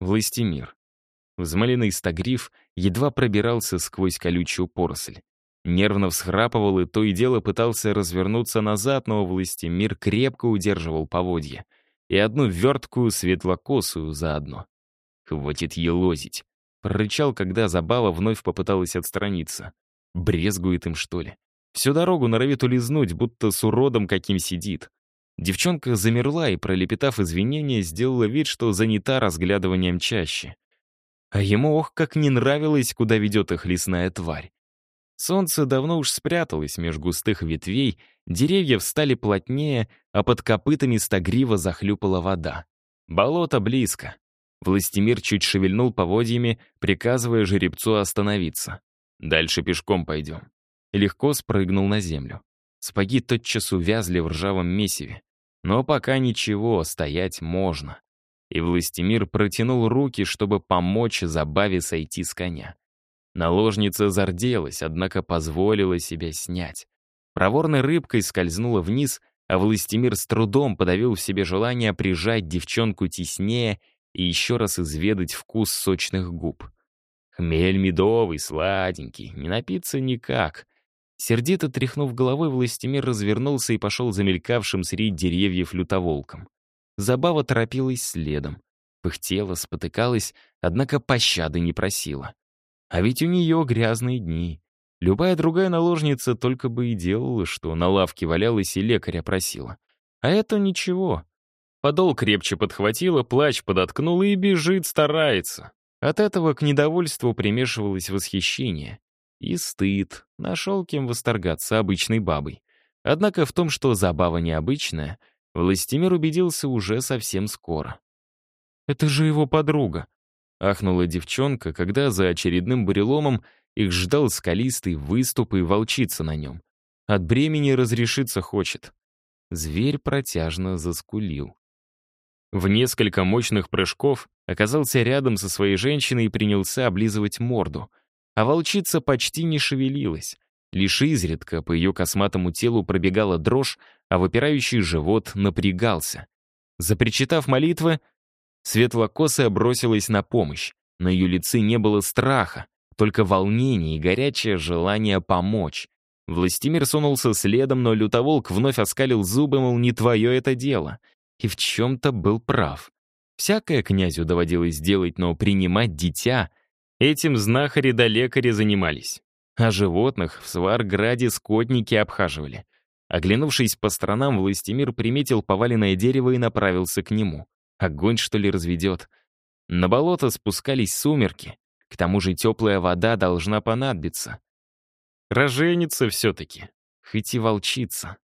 Властимир. Взмаленный стагриф едва пробирался сквозь колючую поросль. Нервно всхрапывал и то и дело пытался развернуться назад, но Властимир крепко удерживал поводья. И одну верткую светлокосую заодно. «Хватит елозить!» — прорычал, когда Забава вновь попыталась отстраниться. Брезгует им, что ли? Всю дорогу норовит улизнуть, будто с уродом каким сидит. Девчонка замерла и, пролепетав извинения, сделала вид, что занята разглядыванием чаще. А ему ох, как не нравилось, куда ведет их лесная тварь. Солнце давно уж спряталось меж густых ветвей, деревья встали плотнее, а под копытами стагриво захлюпала вода. Болото близко. Властимир чуть шевельнул поводьями, приказывая жеребцу остановиться. «Дальше пешком пойдем». легко спрыгнул на землю. Сапоги тотчас увязли в ржавом месиве. Но пока ничего, стоять можно. И Властимир протянул руки, чтобы помочь Забаве сойти с коня. Наложница зарделась, однако позволила себя снять. Проворной рыбкой скользнула вниз, а Властимир с трудом подавил в себе желание прижать девчонку теснее и еще раз изведать вкус сочных губ. Хмель медовый, сладенький, не напиться никак. Сердито тряхнув головой, Властимир развернулся и пошел замелькавшим среди деревьев лютоволком. Забава торопилась следом. Пыхтела, спотыкалась, однако пощады не просила. А ведь у нее грязные дни. Любая другая наложница только бы и делала, что на лавке валялась и лекаря просила. А это ничего. Подол крепче подхватила, плач подоткнула и бежит, старается. От этого к недовольству примешивалось восхищение. И стыд. Нашел кем восторгаться обычной бабой. Однако в том, что забава необычная, Властимир убедился уже совсем скоро. «Это же его подруга», — ахнула девчонка, когда за очередным буреломом их ждал скалистый выступ и волчица на нем. От бремени разрешиться хочет. Зверь протяжно заскулил. В несколько мощных прыжков оказался рядом со своей женщиной и принялся облизывать морду — а волчица почти не шевелилась. Лишь изредка по ее косматому телу пробегала дрожь, а выпирающий живот напрягался. Запричитав молитвы, светлокосая бросилась на помощь. На ее лице не было страха, только волнение и горячее желание помочь. Властимир сунулся следом, но лютоволк вновь оскалил зубы, мол, не твое это дело. И в чем-то был прав. Всякое князю доводилось делать, но принимать дитя Этим знахари да лекари занимались. А животных в Сварграде скотники обхаживали. Оглянувшись по сторонам, Властимир приметил поваленное дерево и направился к нему. Огонь, что ли, разведет? На болото спускались сумерки. К тому же теплая вода должна понадобиться. Роженица все-таки, хоть и волчица.